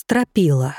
Стропила.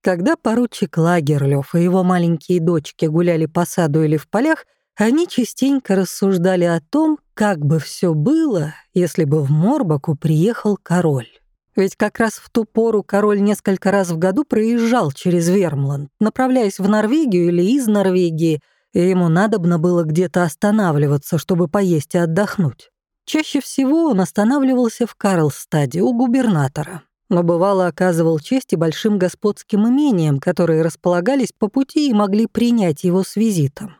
Когда поручик Лагерлёв и его маленькие дочки гуляли по саду или в полях, они частенько рассуждали о том, как бы все было, если бы в Морбаку приехал король. Ведь как раз в ту пору король несколько раз в году проезжал через Вермланд, направляясь в Норвегию или из Норвегии, и ему надобно было где-то останавливаться, чтобы поесть и отдохнуть. Чаще всего он останавливался в Карлстаде у губернатора, но бывало оказывал честь и большим господским имениям, которые располагались по пути и могли принять его с визитом.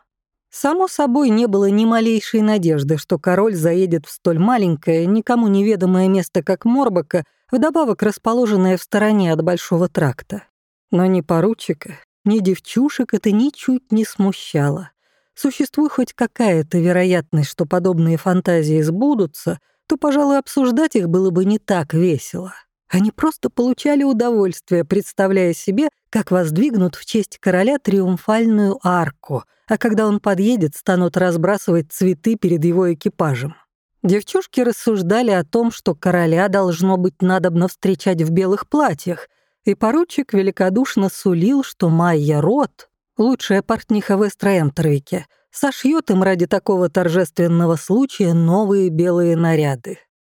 Само собой, не было ни малейшей надежды, что король заедет в столь маленькое, никому неведомое место, как Морбака, вдобавок расположенное в стороне от Большого тракта. Но ни поручика, ни девчушек это ничуть не смущало. Существует хоть какая-то вероятность, что подобные фантазии сбудутся, то, пожалуй, обсуждать их было бы не так весело. Они просто получали удовольствие, представляя себе, как воздвигнут в честь короля триумфальную арку, а когда он подъедет, станут разбрасывать цветы перед его экипажем. Девчушки рассуждали о том, что короля должно быть надобно встречать в белых платьях, и поручик великодушно сулил, что Майя Рот, лучшая портниха в Эстроэмтервике, сошьет им ради такого торжественного случая новые белые наряды.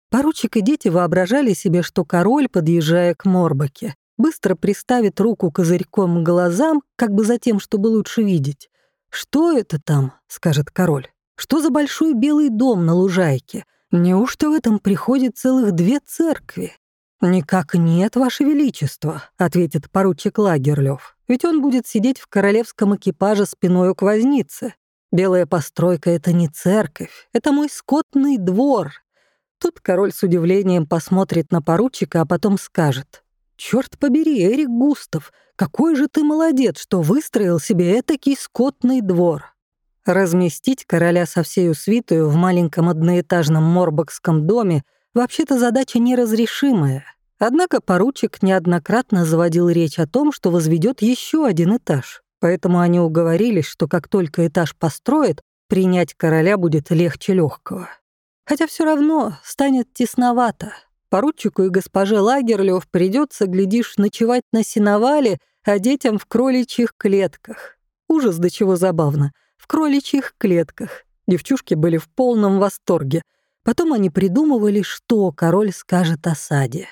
Поручик и дети воображали себе, что король, подъезжая к Морбаке, быстро приставит руку козырьком к глазам, как бы за тем, чтобы лучше видеть. «Что это там?» — скажет король. «Что за большой белый дом на лужайке? Неужто в этом приходит целых две церкви?» «Никак нет, Ваше Величество», — ответит поручик Лагерлёв. «Ведь он будет сидеть в королевском экипаже спиной к вознице. Белая постройка — это не церковь, это мой скотный двор, Тут король с удивлением посмотрит на поручика, а потом скажет. «Чёрт побери, Эрик Густав, какой же ты молодец, что выстроил себе этакий скотный двор!» Разместить короля со всею свитою в маленьком одноэтажном морбокском доме вообще-то задача неразрешимая. Однако поручик неоднократно заводил речь о том, что возведет еще один этаж. Поэтому они уговорились, что как только этаж построят, принять короля будет легче легкого. Хотя все равно станет тесновато. Поручику и госпоже Лагерлёв придется, глядишь, ночевать на сеновале, а детям в кроличьих клетках. Ужас до чего забавно. В кроличьих клетках. Девчушки были в полном восторге. Потом они придумывали, что король скажет о саде.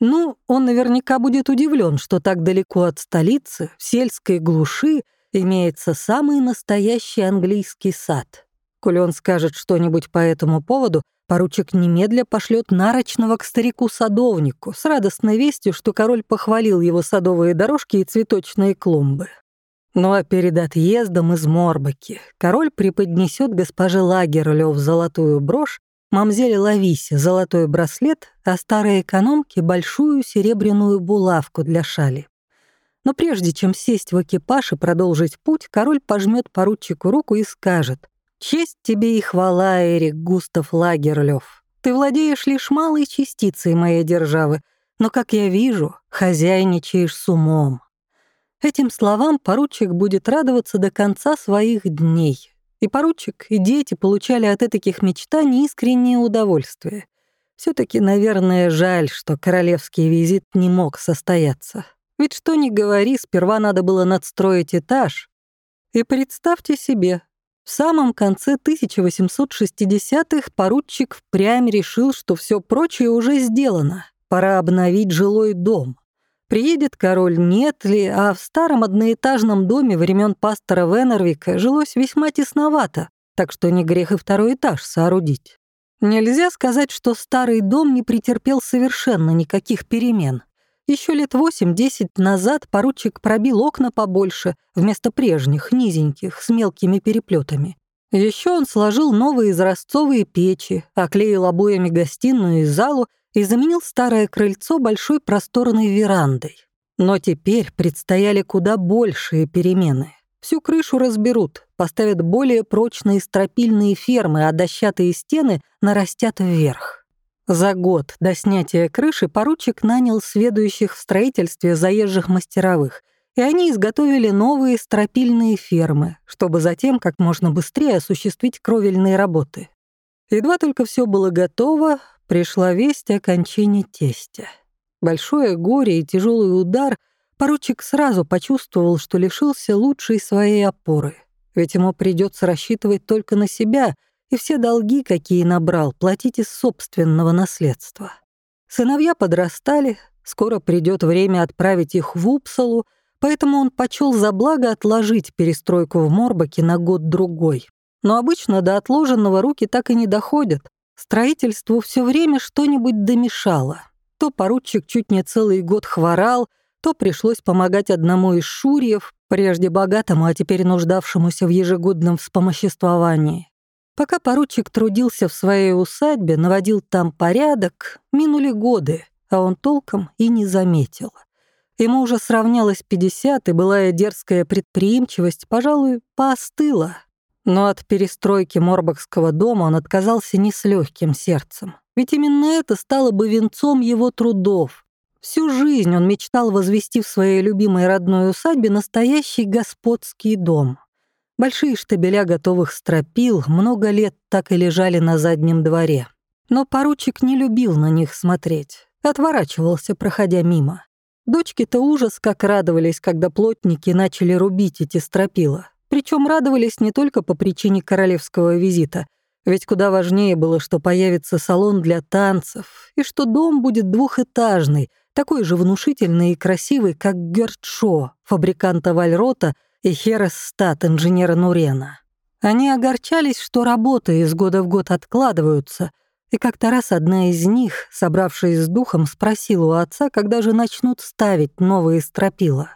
Ну, он наверняка будет удивлен, что так далеко от столицы, в сельской глуши, имеется самый настоящий английский сад. Коли он скажет что-нибудь по этому поводу, поручик немедля пошлет нарочного к старику-садовнику с радостной вестью, что король похвалил его садовые дорожки и цветочные клумбы. Ну а перед отъездом из Морбаки король преподнесет госпоже Лагерлёв золотую брошь, мамзеле Лависе золотой браслет, а старой экономке большую серебряную булавку для шали. Но прежде чем сесть в экипаж и продолжить путь, король пожмет поручику руку и скажет Честь тебе и хвала, Эрик Густав Лагерлёв. Ты владеешь лишь малой частицей моей державы, но, как я вижу, хозяйничаешь с умом. Этим словам поручик будет радоваться до конца своих дней. И поручик, и дети получали от этих мечтаний искреннее удовольствие. все таки наверное, жаль, что королевский визит не мог состояться. Ведь что ни говори, сперва надо было надстроить этаж. И представьте себе, в самом конце 1860-х поручик впрямь решил, что все прочее уже сделано. Пора обновить жилой дом. Приедет король нет ли, а в старом одноэтажном доме времен пастора Венервика жилось весьма тесновато, так что не грех и второй этаж соорудить. Нельзя сказать, что старый дом не претерпел совершенно никаких перемен. Еще лет восемь-десять назад поручик пробил окна побольше, вместо прежних, низеньких, с мелкими переплетами. Еще он сложил новые изразцовые печи, оклеил обоями гостиную и залу и заменил старое крыльцо большой просторной верандой. Но теперь предстояли куда большие перемены. Всю крышу разберут, поставят более прочные стропильные фермы, а дощатые стены нарастят вверх. За год до снятия крыши поручик нанял сведущих в строительстве заезжих мастеровых, и они изготовили новые стропильные фермы, чтобы затем как можно быстрее осуществить кровельные работы. Едва только все было готово, пришла весть о кончине тестя. Большое горе и тяжелый удар поручик сразу почувствовал, что лишился лучшей своей опоры. Ведь ему придется рассчитывать только на себя и все долги, какие набрал, платить из собственного наследства. Сыновья подрастали, скоро придет время отправить их в Упсалу, поэтому он почел за благо отложить перестройку в Морбаке на год-другой. Но обычно до отложенного руки так и не доходят. Строительству все время что-нибудь домешало. То поручик чуть не целый год хворал, то пришлось помогать одному из шурьев, прежде богатому, а теперь нуждавшемуся в ежегодном вспомоществовании. Пока поручик трудился в своей усадьбе, наводил там порядок, минули годы, а он толком и не заметил. Ему уже сравнялось 50, и былая дерзкая предприимчивость, пожалуй, поостыла. Но от перестройки Морбахского дома он отказался не с легким сердцем. Ведь именно это стало бы венцом его трудов. Всю жизнь он мечтал возвести в своей любимой родной усадьбе настоящий господский дом. Большие штабеля готовых стропил много лет так и лежали на заднем дворе. Но поручик не любил на них смотреть, отворачивался, проходя мимо. Дочки-то ужас как радовались, когда плотники начали рубить эти стропила. Причем радовались не только по причине королевского визита, ведь куда важнее было, что появится салон для танцев, и что дом будет двухэтажный, такой же внушительный и красивый, как Гертшо, фабриканта Вальрота и Хересстат инженера Нурена. Они огорчались, что работы из года в год откладываются, и как-то раз одна из них, собравшись с духом, спросила у отца, когда же начнут ставить новые стропила.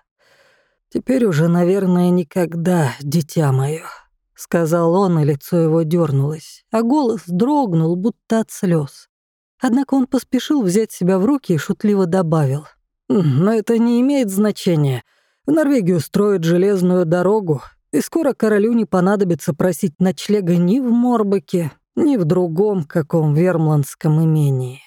«Теперь уже, наверное, никогда, дитя мое», — сказал он, и лицо его дернулось, а голос дрогнул, будто от слез. Однако он поспешил взять себя в руки и шутливо добавил. «Но это не имеет значения. В Норвегию строят железную дорогу, и скоро королю не понадобится просить ночлега ни в Морбаке, ни в другом каком вермландском имении.